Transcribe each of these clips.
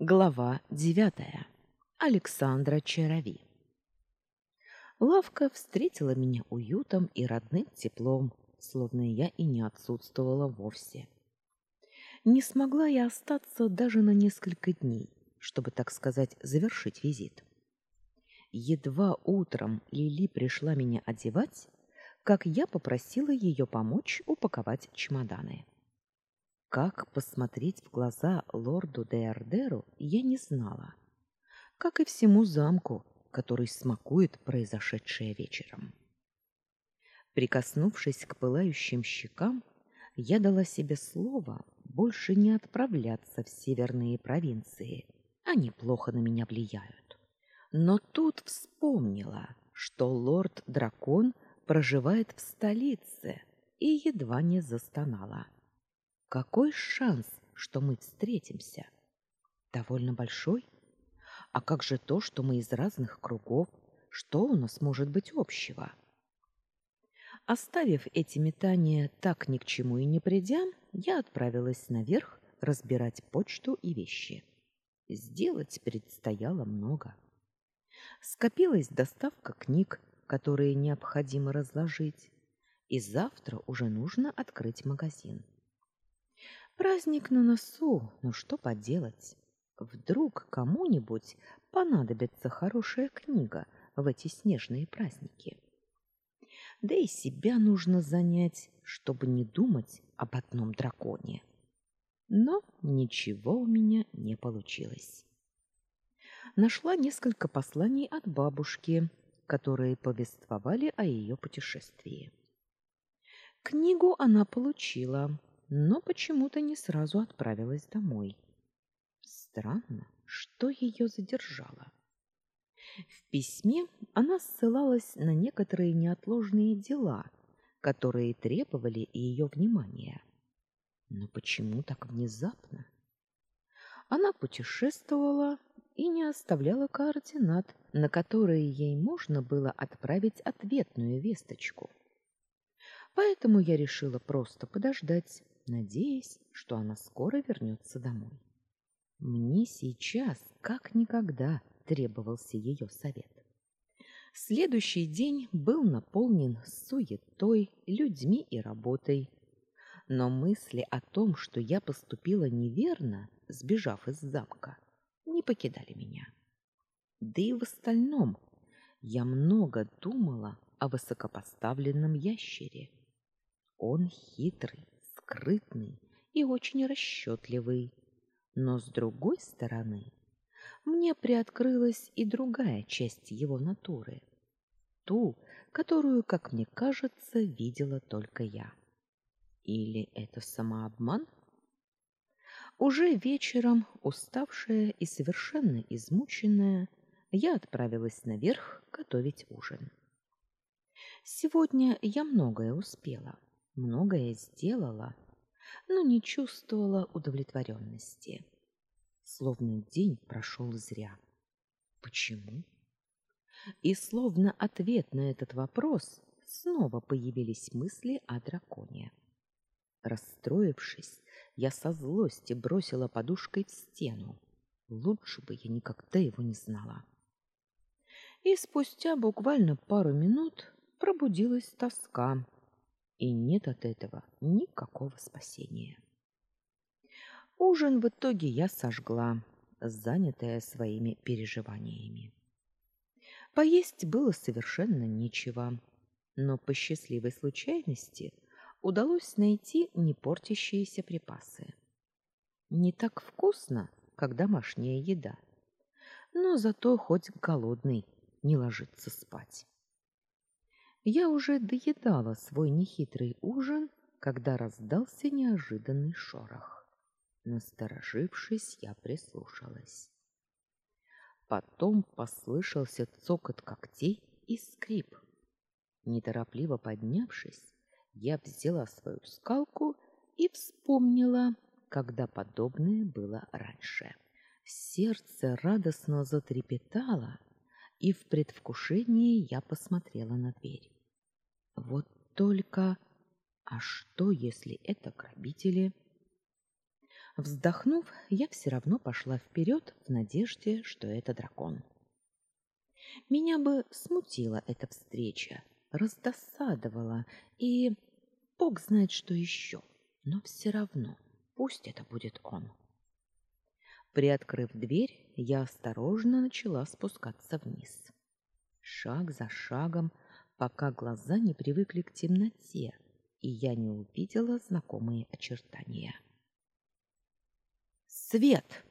Глава девятая. Александра Чарови. Лавка встретила меня уютом и родным теплом, словно я и не отсутствовала вовсе. Не смогла я остаться даже на несколько дней, чтобы, так сказать, завершить визит. Едва утром Лили пришла меня одевать, как я попросила ее помочь упаковать чемоданы. Как посмотреть в глаза лорду де Ардеру, я не знала. Как и всему замку, который смакует произошедшее вечером. Прикоснувшись к пылающим щекам, я дала себе слово больше не отправляться в северные провинции. Они плохо на меня влияют. Но тут вспомнила, что лорд-дракон проживает в столице, и едва не застонала. Какой шанс, что мы встретимся? Довольно большой. А как же то, что мы из разных кругов? Что у нас может быть общего? Оставив эти метания так ни к чему и не придя, я отправилась наверх разбирать почту и вещи. Сделать предстояло много. Скопилась доставка книг, которые необходимо разложить, и завтра уже нужно открыть магазин. Праздник на носу, но что поделать? Вдруг кому-нибудь понадобится хорошая книга в эти снежные праздники. Да и себя нужно занять, чтобы не думать об одном драконе. Но ничего у меня не получилось. Нашла несколько посланий от бабушки, которые повествовали о ее путешествии. Книгу она получила, но почему-то не сразу отправилась домой. Странно, что ее задержало. В письме она ссылалась на некоторые неотложные дела, которые требовали ее внимания. Но почему так внезапно? Она путешествовала и не оставляла координат, на которые ей можно было отправить ответную весточку. Поэтому я решила просто подождать, надеясь, что она скоро вернется домой. Мне сейчас, как никогда, требовался ее совет. Следующий день был наполнен суетой, людьми и работой. Но мысли о том, что я поступила неверно, сбежав из замка, не покидали меня. Да и в остальном я много думала о высокопоставленном ящере. Он хитрый, скрытный и очень расчетливый. Но с другой стороны, мне приоткрылась и другая часть его натуры, ту, которую, как мне кажется, видела только я. Или это самообман? Уже вечером, уставшая и совершенно измученная, я отправилась наверх готовить ужин. Сегодня я многое успела многое сделала, но не чувствовала удовлетворенности. Словно день прошел зря. Почему? И словно ответ на этот вопрос снова появились мысли о драконе. Расстроившись, я со злости бросила подушкой в стену. Лучше бы я никогда его не знала. И спустя буквально пару минут пробудилась тоска и нет от этого никакого спасения. Ужин в итоге я сожгла, занятая своими переживаниями. Поесть было совершенно нечего, но по счастливой случайности удалось найти не портящиеся припасы. Не так вкусно, как домашняя еда, но зато хоть голодный не ложится спать. Я уже доедала свой нехитрый ужин, когда раздался неожиданный шорох. Насторожившись, я прислушалась. Потом послышался цокот когтей и скрип. Неторопливо поднявшись, я взяла свою скалку и вспомнила, когда подобное было раньше. Сердце радостно затрепетало, и в предвкушении я посмотрела на дверь. Вот только... А что, если это грабители? Вздохнув, я все равно пошла вперед в надежде, что это дракон. Меня бы смутила эта встреча, раздосадовала и бог знает что еще, но все равно пусть это будет он. Приоткрыв дверь, я осторожно начала спускаться вниз. Шаг за шагом, пока глаза не привыкли к темноте, и я не увидела знакомые очертания. Свет!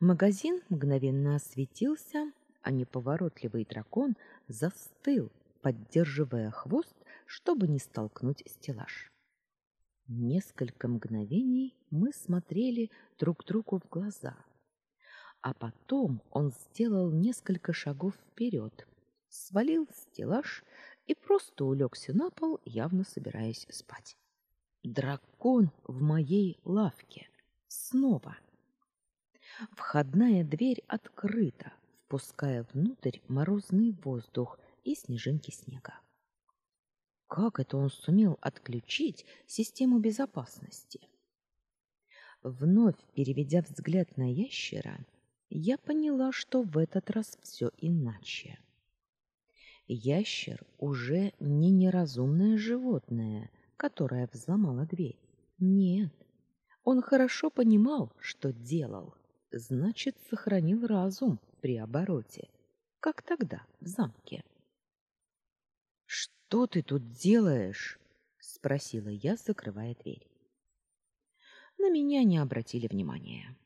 Магазин мгновенно осветился, а неповоротливый дракон застыл, поддерживая хвост, чтобы не столкнуть стеллаж. Несколько мгновений мы смотрели друг другу в глаза, а потом он сделал несколько шагов вперед, свалил стеллаж и просто улегся на пол, явно собираясь спать. Дракон в моей лавке. Снова. Входная дверь открыта, впуская внутрь морозный воздух и снежинки снега. Как это он сумел отключить систему безопасности? Вновь переведя взгляд на ящера, я поняла, что в этот раз все иначе. Ящер уже не неразумное животное, которое взломало дверь. Нет, он хорошо понимал, что делал. Значит, сохранил разум при обороте, как тогда в замке. Что ты тут делаешь? спросила я, закрывая дверь. На меня не обратили внимания.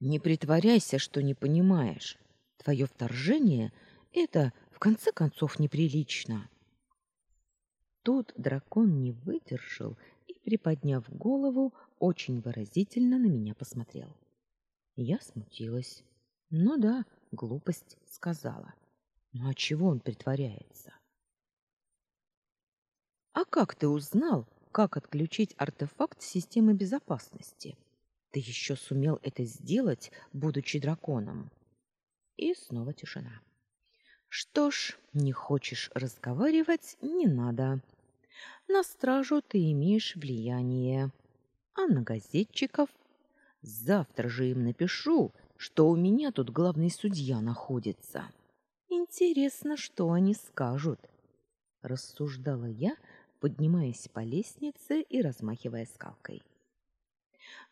Не притворяйся, что не понимаешь. Твое вторжение это в конце концов неприлично. Тут дракон не выдержал приподняв голову, очень выразительно на меня посмотрел. Я смутилась. Ну да, глупость сказала. Ну а чего он притворяется? А как ты узнал, как отключить артефакт системы безопасности? Ты еще сумел это сделать, будучи драконом. И снова тишина. Что ж, не хочешь разговаривать, не надо. На стражу ты имеешь влияние, а на газетчиков завтра же им напишу, что у меня тут главный судья находится. Интересно, что они скажут, рассуждала я, поднимаясь по лестнице и размахивая скалкой.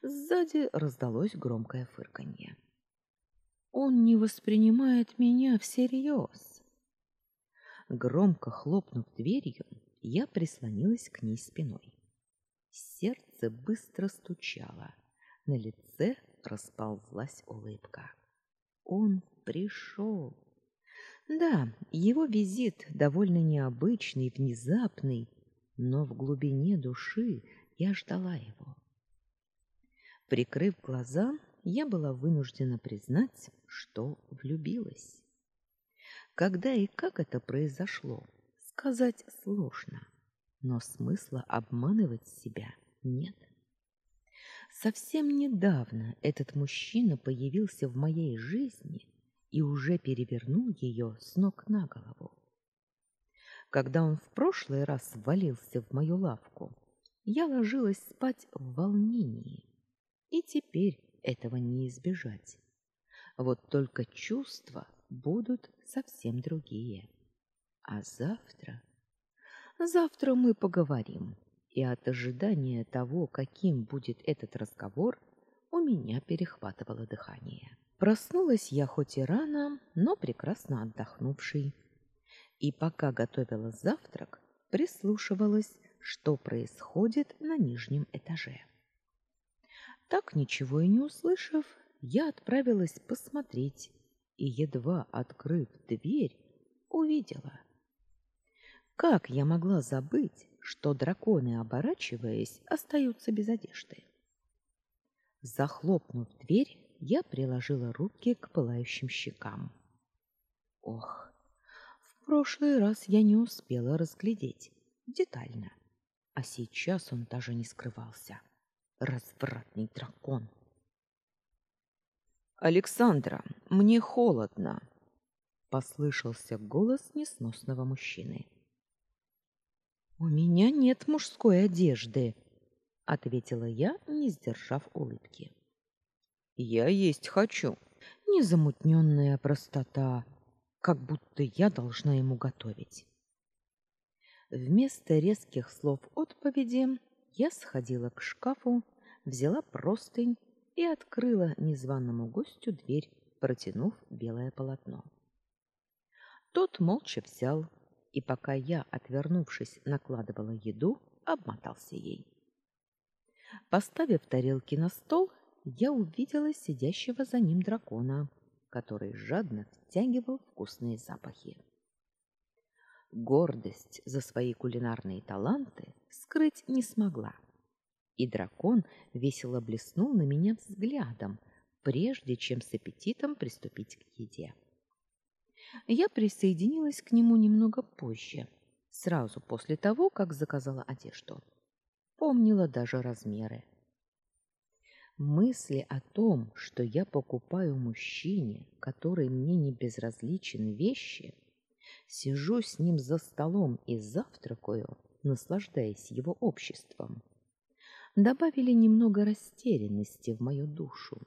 Сзади раздалось громкое фырканье. Он не воспринимает меня всерьез. Громко хлопнув дверью, я прислонилась к ней спиной. Сердце быстро стучало, на лице расползлась улыбка. Он пришел. Да, его визит довольно необычный, внезапный, но в глубине души я ждала его. Прикрыв глаза, я была вынуждена признать, что влюбилась. Когда и как это произошло, Сказать сложно, но смысла обманывать себя нет. Совсем недавно этот мужчина появился в моей жизни и уже перевернул ее с ног на голову. Когда он в прошлый раз ввалился в мою лавку, я ложилась спать в волнении, и теперь этого не избежать. Вот только чувства будут совсем другие. А завтра... Завтра мы поговорим. И от ожидания того, каким будет этот разговор, у меня перехватывало дыхание. Проснулась я хоть и рано, но прекрасно отдохнувшей. И пока готовила завтрак, прислушивалась, что происходит на нижнем этаже. Так ничего и не услышав, я отправилась посмотреть и едва открыв дверь, увидела как я могла забыть, что драконы, оборачиваясь, остаются без одежды? Захлопнув дверь, я приложила руки к пылающим щекам. Ох, в прошлый раз я не успела разглядеть детально, а сейчас он даже не скрывался. Развратный дракон. Александра, мне холодно, послышался голос несносного мужчины. У меня нет мужской одежды, ответила я, не сдержав улыбки. Я есть хочу. Незамутненная простота, как будто я должна ему готовить. Вместо резких слов отповеди я сходила к шкафу, взяла простынь и открыла незваному гостю дверь, протянув белое полотно. Тот молча взял, и пока я, отвернувшись, накладывала еду, обмотался ей. Поставив тарелки на стол, я увидела сидящего за ним дракона, который жадно втягивал вкусные запахи. Гордость за свои кулинарные таланты скрыть не смогла. И дракон весело блеснул на меня взглядом, прежде чем с аппетитом приступить к еде. Я присоединилась к нему немного позже, сразу после того, как заказала одежду. Помнила даже размеры. Мысли о том, что я покупаю мужчине, который мне не безразличен, вещи, сижу с ним за столом и завтракаю, наслаждаясь его обществом, добавили немного растерянности в мою душу.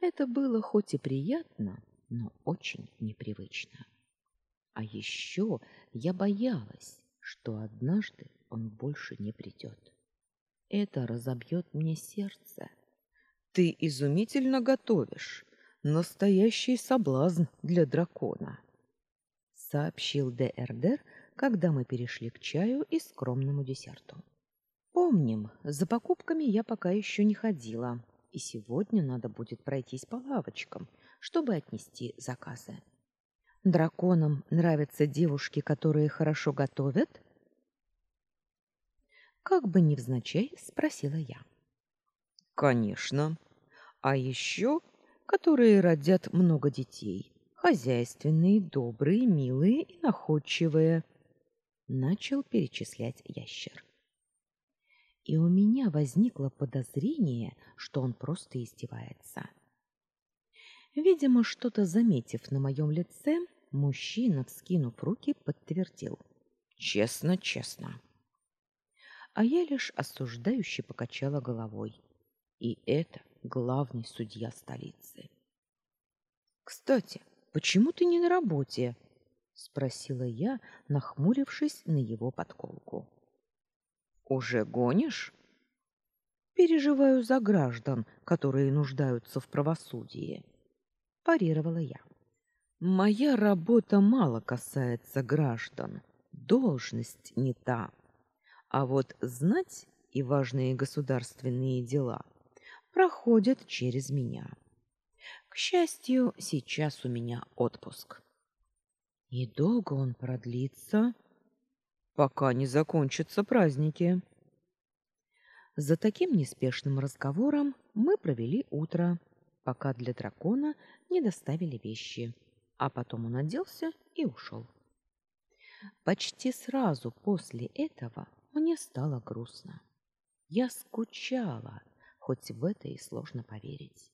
Это было хоть и приятно, но очень непривычно. А еще я боялась, что однажды он больше не придет. Это разобьет мне сердце. Ты изумительно готовишь. Настоящий соблазн для дракона, сообщил ДРДР, когда мы перешли к чаю и скромному десерту. Помним, за покупками я пока еще не ходила, и сегодня надо будет пройтись по лавочкам, чтобы отнести заказы. Драконам нравятся девушки, которые хорошо готовят? Как бы невзначай спросила я. Конечно. А еще, которые родят много детей, хозяйственные, добрые, милые и находчивые, начал перечислять ящер. И у меня возникло подозрение, что он просто издевается. Видимо, что-то заметив на моем лице, мужчина, вскинув руки, подтвердил: "Честно, честно" а я лишь осуждающе покачала головой. И это главный судья столицы. Кстати, почему ты не на работе? спросила я, нахмурившись на его подколку. Уже гонишь? Переживаю за граждан, которые нуждаются в правосудии, парировала я. Моя работа мало касается граждан. Должность не та. А вот знать и важные государственные дела проходят через меня. К счастью, сейчас у меня отпуск. И долго он продлится, пока не закончатся праздники. За таким неспешным разговором мы провели утро, пока для дракона не доставили вещи, а потом он оделся и ушел. Почти сразу после этого мне стало грустно. Я скучала, хоть в это и сложно поверить.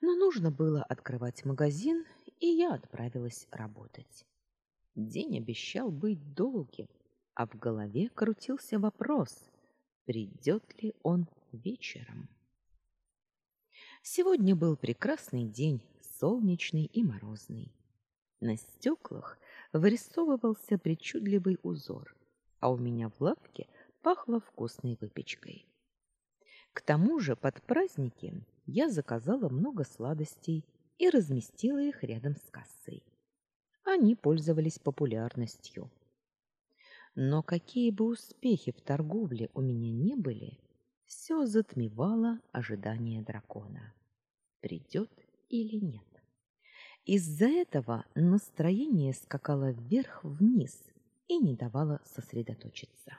Но нужно было открывать магазин, и я отправилась работать. День обещал быть долгим, а в голове крутился вопрос, придет ли он вечером. Сегодня был прекрасный день, солнечный и морозный. На стеклах вырисовывался причудливый узор а у меня в лавке пахло вкусной выпечкой. К тому же под праздники я заказала много сладостей и разместила их рядом с кассой. Они пользовались популярностью. Но какие бы успехи в торговле у меня не были, все затмевало ожидание дракона. Придет или нет. Из-за этого настроение скакало вверх-вниз, и не давала сосредоточиться.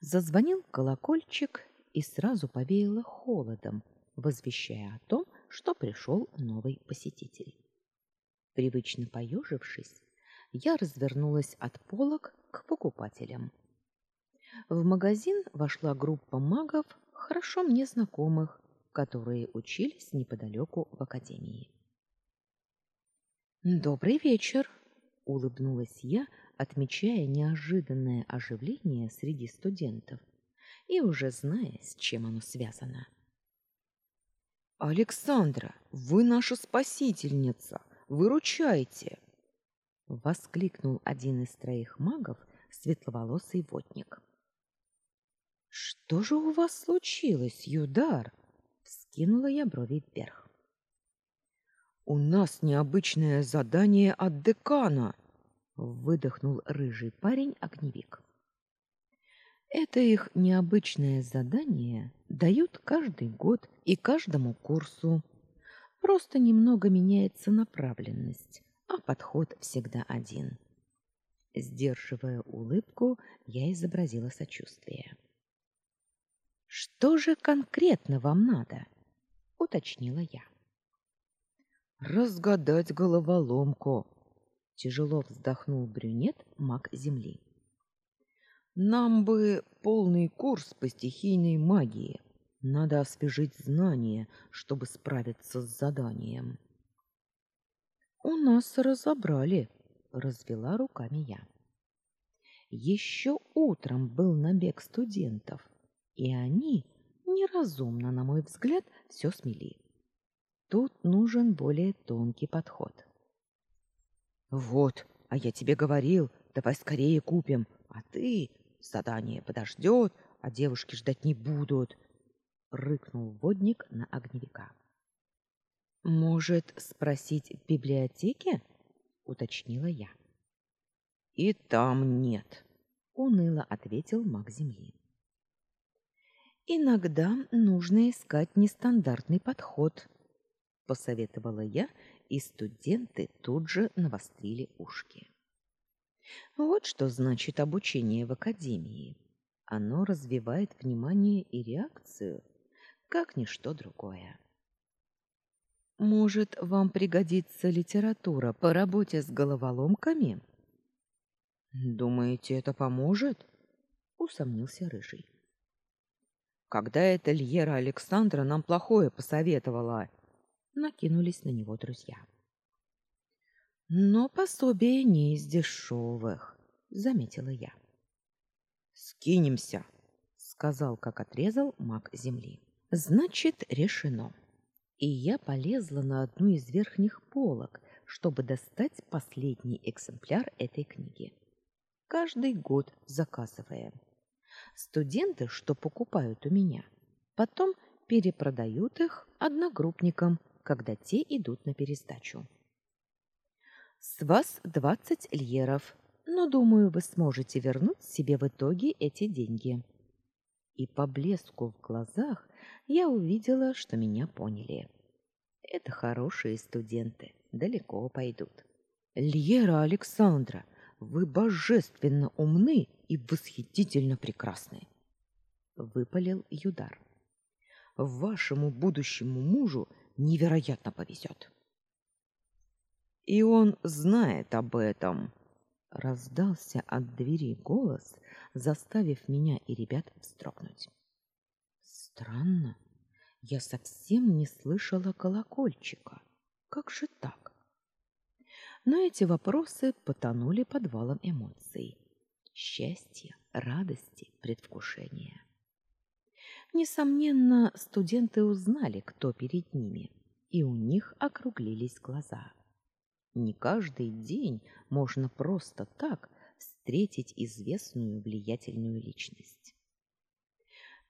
Зазвонил колокольчик и сразу повеяло холодом, возвещая о том, что пришел новый посетитель. Привычно поежившись, я развернулась от полок к покупателям. В магазин вошла группа магов, хорошо мне знакомых, которые учились неподалеку в академии. Добрый вечер, улыбнулась я, отмечая неожиданное оживление среди студентов и уже зная, с чем оно связано. Александра, вы наша спасительница. Выручайте, воскликнул один из троих магов, светловолосый водник. Что же у вас случилось, Юдар? вскинула я брови вверх. У нас необычное задание от декана, выдохнул рыжий парень-огневик. Это их необычное задание дают каждый год и каждому курсу. Просто немного меняется направленность, а подход всегда один. Сдерживая улыбку, я изобразила сочувствие. Что же конкретно вам надо? уточнила я. Разгадать головоломку, тяжело вздохнул брюнет маг земли. Нам бы полный курс по стихийной магии. Надо освежить знания, чтобы справиться с заданием. У нас разобрали, развела руками я. Еще утром был набег студентов, и они неразумно, на мой взгляд, все смели. Тут нужен более тонкий подход. Вот, а я тебе говорил, давай скорее купим, а ты задание подождет, а девушки ждать не будут, рыкнул водник на огневика. Может, спросить в библиотеке? уточнила я. И там нет, уныло ответил маг земли. Иногда нужно искать нестандартный подход, посоветовала я, и студенты тут же навострили ушки. Вот что значит обучение в академии. Оно развивает внимание и реакцию, как ничто другое. Может, вам пригодится литература по работе с головоломками? Думаете, это поможет? усомнился рыжий. Когда эта Льера Александра нам плохое посоветовала, накинулись на него друзья. Но пособие не из дешевых, заметила я. Скинемся, сказал, как отрезал маг земли. Значит, решено. И я полезла на одну из верхних полок, чтобы достать последний экземпляр этой книги. Каждый год заказывая. Студенты, что покупают у меня, потом перепродают их одногруппникам когда те идут на пересдачу. С вас двадцать льеров, но, думаю, вы сможете вернуть себе в итоге эти деньги. И по блеску в глазах я увидела, что меня поняли. Это хорошие студенты, далеко пойдут. Льера Александра, вы божественно умны и восхитительно прекрасны, выпалил Юдар. Вашему будущему мужу невероятно повезет. И он знает об этом. Раздался от двери голос, заставив меня и ребят вздрогнуть. Странно. Я совсем не слышала колокольчика. Как же так? Но эти вопросы потонули под валом эмоций. Счастья, радости, предвкушения. Несомненно, студенты узнали, кто перед ними, и у них округлились глаза. Не каждый день можно просто так встретить известную влиятельную личность.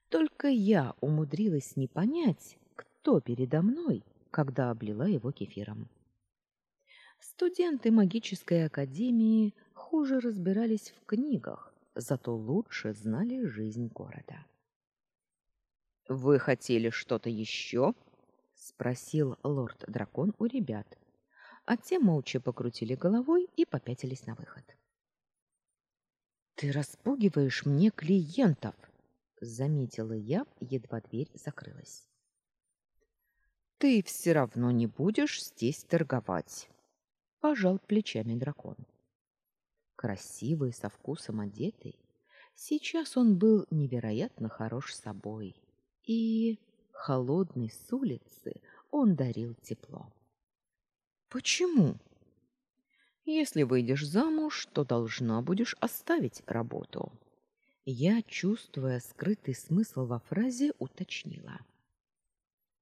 Только я умудрилась не понять, кто передо мной, когда облила его кефиром. Студенты магической академии хуже разбирались в книгах, зато лучше знали жизнь города. Вы хотели что-то еще? спросил лорд-дракон у ребят. А те молча покрутили головой и попятились на выход. Ты распугиваешь мне клиентов, заметила я, едва дверь закрылась. Ты все равно не будешь здесь торговать, пожал плечами дракон. Красивый, со вкусом одетый, сейчас он был невероятно хорош собой и холодный с улицы он дарил тепло. Почему? Если выйдешь замуж, то должна будешь оставить работу. Я, чувствуя скрытый смысл во фразе, уточнила.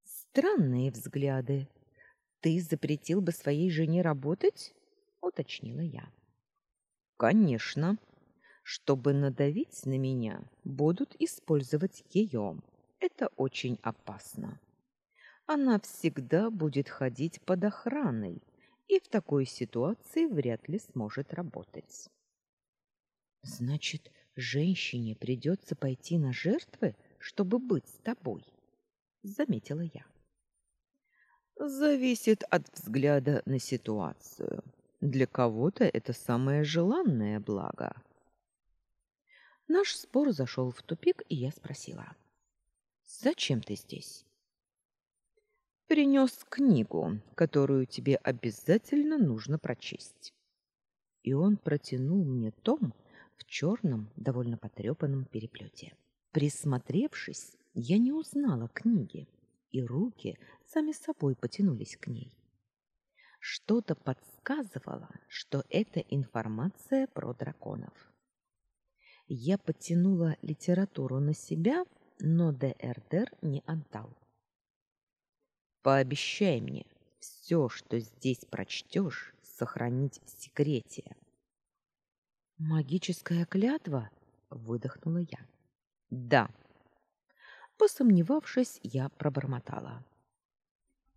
Странные взгляды. Ты запретил бы своей жене работать? уточнила я. Конечно. Чтобы надавить на меня, будут использовать ее. Это очень опасно. Она всегда будет ходить под охраной и в такой ситуации вряд ли сможет работать. Значит, женщине придется пойти на жертвы, чтобы быть с тобой, заметила я. Зависит от взгляда на ситуацию. Для кого-то это самое желанное благо. Наш спор зашел в тупик, и я спросила: "Зачем ты здесь?" Принес книгу, которую тебе обязательно нужно прочесть. И он протянул мне том в черном, довольно потрепанном переплете. Присмотревшись, я не узнала книги и руки сами собой потянулись к ней. Что-то подсказывало, что это информация про драконов. Я потянула литературу на себя, но ДРДР не отдал. Пообещай мне, все, что здесь прочтешь, сохранить в секрете. Магическая клятва, выдохнула я. Да, Посомневавшись, я пробормотала: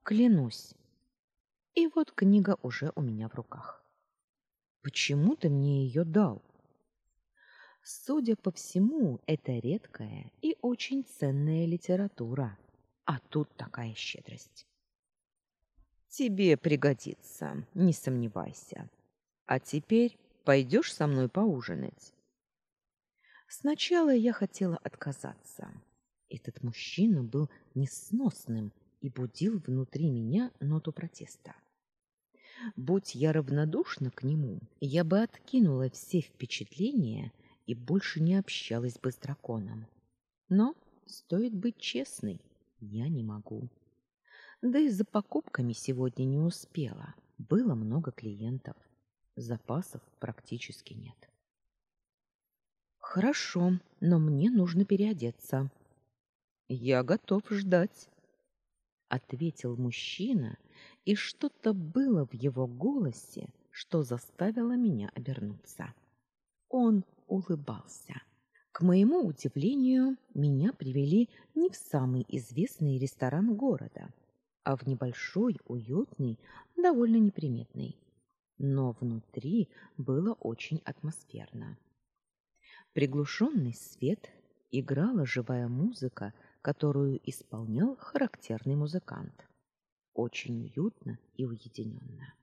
"Клянусь". И вот книга уже у меня в руках. Почему ты мне ее дал? Судя по всему, это редкая и очень ценная литература, а тут такая щедрость. Тебе пригодится, не сомневайся. А теперь пойдешь со мной поужинать. Сначала я хотела отказаться, этот мужчина был несносным и будил внутри меня ноту протеста. Будь я равнодушна к нему, я бы откинула все впечатления и больше не общалась бы с драконом. Но стоит быть честной, я не могу. Да и за покупками сегодня не успела. Было много клиентов. Запасов практически нет. Хорошо, но мне нужно переодеться. Я готов ждать, ответил мужчина, и что-то было в его голосе, что заставило меня обернуться. Он улыбался. К моему удивлению, меня привели не в самый известный ресторан города, а в небольшой, уютный, довольно неприметный. Но внутри было очень атмосферно. Приглушенный свет, играла живая музыка, которую исполнял характерный музыкант. Очень уютно и уединенно.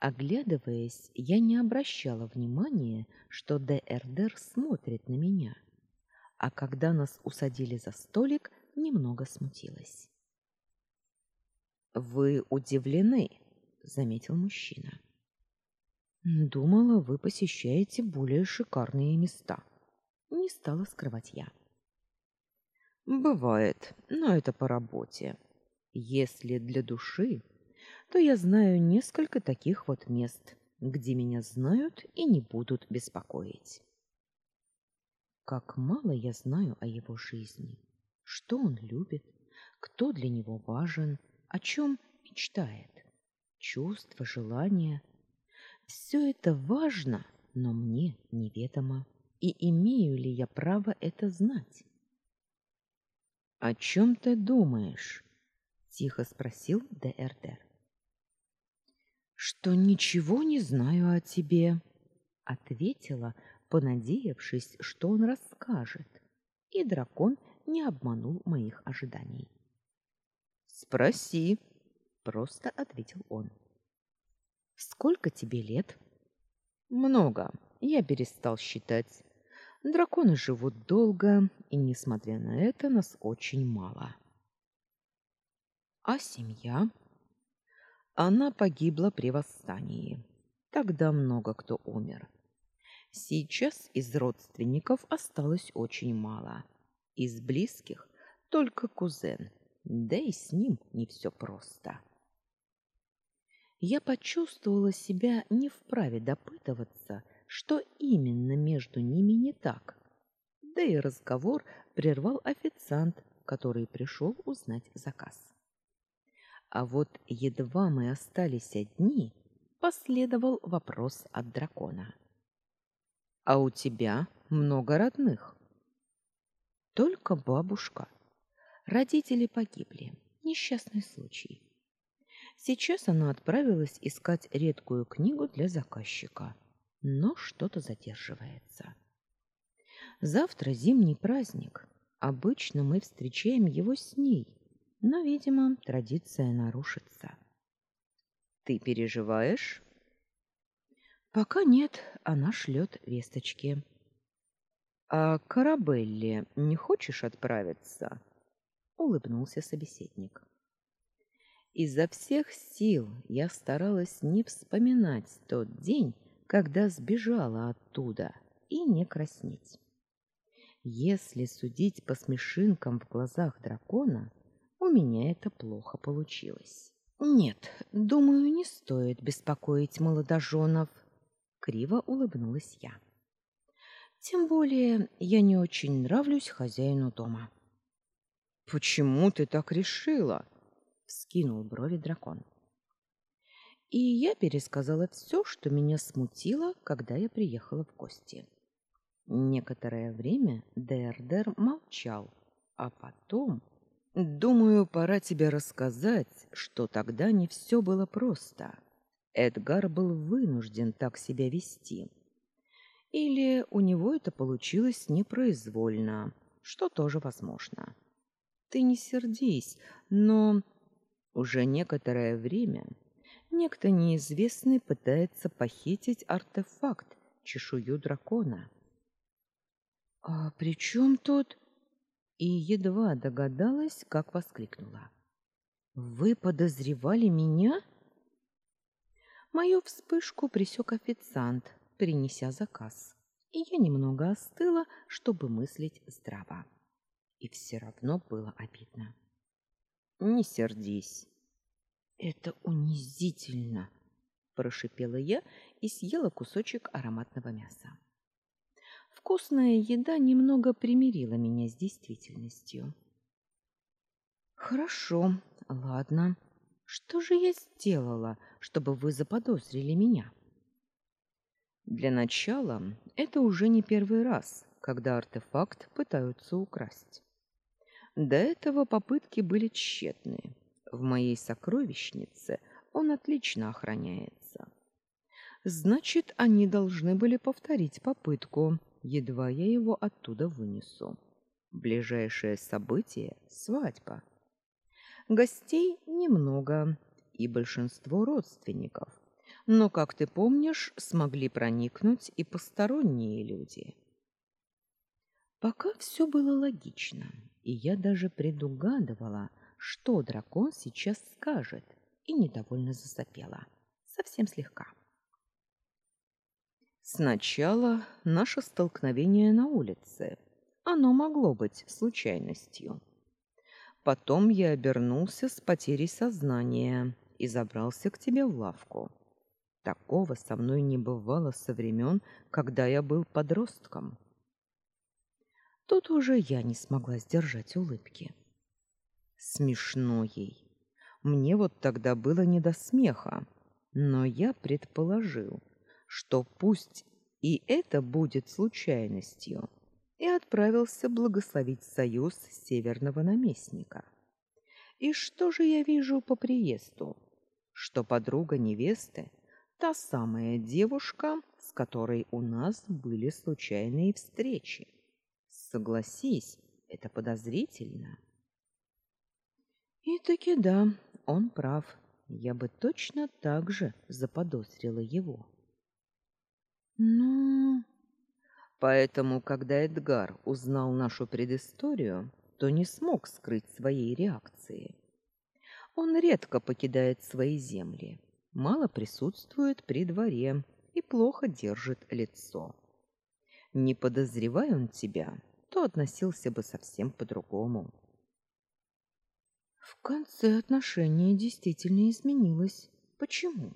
Оглядываясь, я не обращала внимания, что ДРДР смотрит на меня, а когда нас усадили за столик, немного смутилась. Вы удивлены, заметил мужчина. Думала, вы посещаете более шикарные места. Не стала скрывать я. Бывает, но это по работе. Если для души, то я знаю несколько таких вот мест, где меня знают и не будут беспокоить. Как мало я знаю о его жизни, что он любит, кто для него важен, о чем мечтает. Чувства, желания все это важно, но мне неведомо. И имею ли я право это знать? О чем ты думаешь? тихо спросил ДРД. Что ничего не знаю о тебе, ответила, понадеявшись, что он расскажет. И дракон не обманул моих ожиданий. Спроси, просто ответил он. Сколько тебе лет? Много. Я перестал считать. Драконы живут долго, и несмотря на это, нас очень мало. А семья? Она погибла при восстании. Тогда много кто умер. Сейчас из родственников осталось очень мало. Из близких только кузен, да и с ним не все просто. Я почувствовала себя не вправе допытываться, что именно между ними не так, да и разговор прервал официант, который пришел узнать заказ. А вот едва мы остались одни, последовал вопрос от дракона. А у тебя много родных? Только бабушка. Родители погибли. Несчастный случай. Сейчас она отправилась искать редкую книгу для заказчика, но что-то задерживается. Завтра зимний праздник. Обычно мы встречаем его с ней, но, видимо, традиция нарушится. Ты переживаешь? Пока нет, она шлет весточки. А Карабелли не хочешь отправиться? улыбнулся собеседник. Изо всех сил я старалась не вспоминать тот день, когда сбежала оттуда, и не краснеть. Если судить по смешинкам в глазах дракона, у меня это плохо получилось. Нет, думаю, не стоит беспокоить молодоженов. Криво улыбнулась я. Тем более я не очень нравлюсь хозяину дома. Почему ты так решила? вскинул брови дракон. И я пересказала все, что меня смутило, когда я приехала в гости. Некоторое время Дердер молчал, а потом, думаю, пора тебе рассказать, что тогда не все было просто. Эдгар был вынужден так себя вести. Или у него это получилось непроизвольно, что тоже возможно. Ты не сердись, но уже некоторое время некто неизвестный пытается похитить артефакт, чешую дракона. А при чем тут? И едва догадалась, как воскликнула. Вы подозревали меня? Мою вспышку присек официант, принеся заказ. И я немного остыла, чтобы мыслить здраво. И все равно было обидно. Не сердись. Это унизительно, прошипела я и съела кусочек ароматного мяса. Вкусная еда немного примирила меня с действительностью. Хорошо, ладно. Что же я сделала, чтобы вы заподозрили меня? Для начала, это уже не первый раз, когда артефакт пытаются украсть. До этого попытки были тщетные. В моей сокровищнице он отлично охраняется. Значит, они должны были повторить попытку, едва я его оттуда вынесу. Ближайшее событие свадьба. Гостей немного, и большинство родственников. Но, как ты помнишь, смогли проникнуть и посторонние люди. Пока все было логично и я даже предугадывала, что дракон сейчас скажет, и недовольно засопела, совсем слегка. Сначала наше столкновение на улице. Оно могло быть случайностью. Потом я обернулся с потерей сознания и забрался к тебе в лавку. Такого со мной не бывало со времен, когда я был подростком. Тут уже я не смогла сдержать улыбки. Смешно ей. Мне вот тогда было не до смеха, но я предположил, что пусть и это будет случайностью, и отправился благословить союз северного наместника. И что же я вижу по приезду? Что подруга невесты та самая девушка, с которой у нас были случайные встречи. Согласись, это подозрительно. И таки да, он прав. Я бы точно так же заподозрила его. Ну, поэтому, когда Эдгар узнал нашу предысторию, то не смог скрыть своей реакции. Он редко покидает свои земли, мало присутствует при дворе и плохо держит лицо. Не подозревая он тебя, то относился бы совсем по-другому. В конце отношение действительно изменилось. Почему?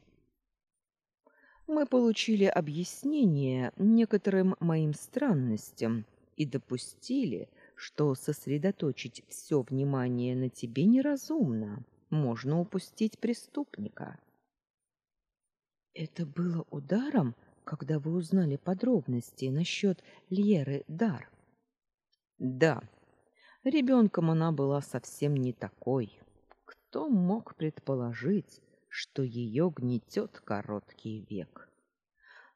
Мы получили объяснение некоторым моим странностям и допустили, что сосредоточить все внимание на тебе неразумно. Можно упустить преступника. Это было ударом, когда вы узнали подробности насчет Льеры Дар. Да. Ребенком она была совсем не такой. Кто мог предположить, что ее гнетет короткий век?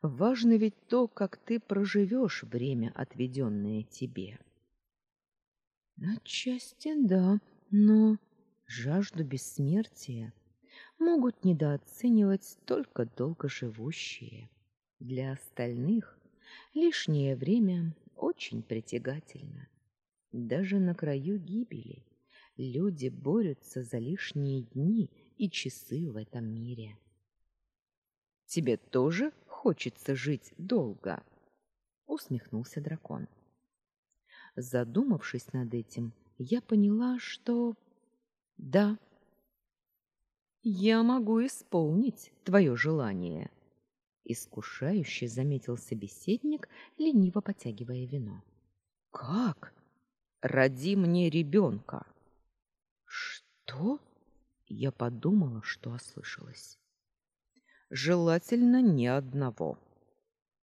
Важно ведь то, как ты проживешь время, отведенное тебе. Отчасти да, но жажду бессмертия могут недооценивать только долгоживущие. Для остальных лишнее время очень притягательно. Даже на краю гибели люди борются за лишние дни и часы в этом мире. Тебе тоже хочется жить долго, усмехнулся дракон. Задумавшись над этим, я поняла, что да, я могу исполнить твое желание, искушающе заметил собеседник, лениво потягивая вино. Как? Роди мне ребенка!» Что? Я подумала, что ослышалась. Желательно не одного.